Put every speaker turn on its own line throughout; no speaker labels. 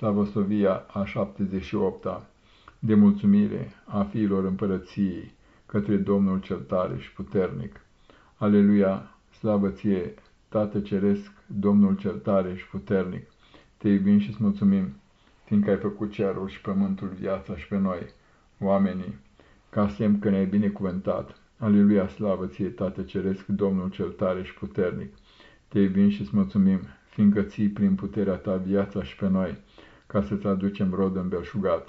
Slavosovia a 78-a de mulțumire a fiilor împărăției către Domnul cel tare și puternic. Aleluia, slavă ție, Tată Ceresc, Domnul cel tare și puternic, te iubim și îți mulțumim, fiindcă ai făcut cerul și pământul, viața și pe noi, oamenii, ca semn că ne-ai binecuvântat. Aleluia, slavă ție, Tată Ceresc, Domnul cel tare și puternic, te iubim și îți mulțumim, fiindcă ții prin puterea ta viața și pe noi, ca să-ți aducem rod îmbelșugat.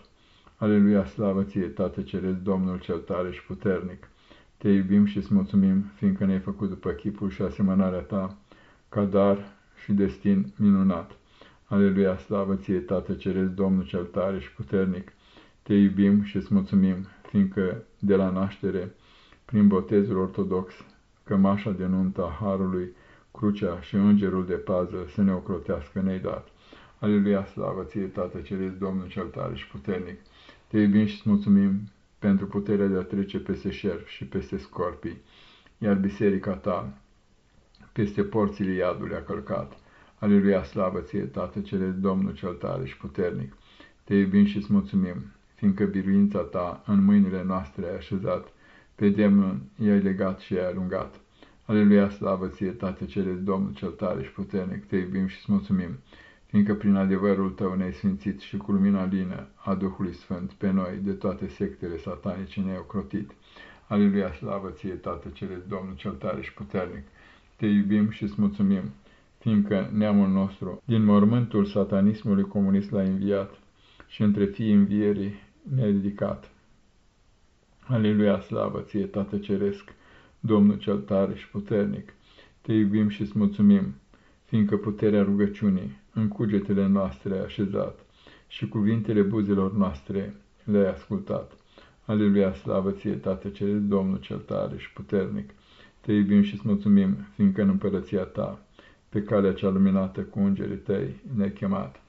Aleluia, slavă ție, Tată Ceresc, Domnul cel tare și puternic! Te iubim și îți mulțumim, fiindcă ne-ai făcut după chipul și asemănarea ta, ca dar și destin minunat. Aleluia, slavă ție, Tată Ceresc, Domnul cel tare și puternic! Te iubim și îți mulțumim, fiindcă de la naștere, prin botezul ortodox, cămașa de nuntă a Harului, crucea și îngerul de pază să ne ocrotească ne dat. Aleluia, slavă ție, Tată Ceresc, Domnul cel tare și puternic! Te iubim și îți mulțumim pentru puterea de a trece peste șerp și peste scorpii, iar biserica ta peste porțile iadului a călcat. Aleluia, slavă ție, Tată Ceresc, Domnul cel tare și puternic! Te iubim și îți mulțumim, fiindcă biruința ta în mâinile noastre ai așezat, pe demnul i-ai legat și i-ai alungat. Aleluia, slavă ție, Tată Ceresc, Domnul cel tare și puternic, te iubim și îți mulțumim, fiindcă prin adevărul tău ne-ai sfințit și cu lumina lină a Duhului Sfânt pe noi de toate sectele satanice ne-ai ocrotit. Aleluia, slavă ție, Tată Ceresc, Domnul cel tare și puternic, te iubim și îți mulțumim, fiindcă neamul nostru, din mormântul satanismului comunist l-a înviat și între fii învierii ne-a ridicat. Aleluia, slavă ție, Tată Ceresc, Domnul cel tare și puternic, te iubim și îți mulțumim, fiindcă puterea rugăciunii în cugetele noastre ai așezat și cuvintele buzelor noastre le-ai ascultat. Aleluia, slavă ție, Tată Ceresc, Domnul cel tare și puternic, te iubim și îți mulțumim, fiindcă în împărăția ta, pe calea cea luminată cu îngerii tăi, ne-ai chemat.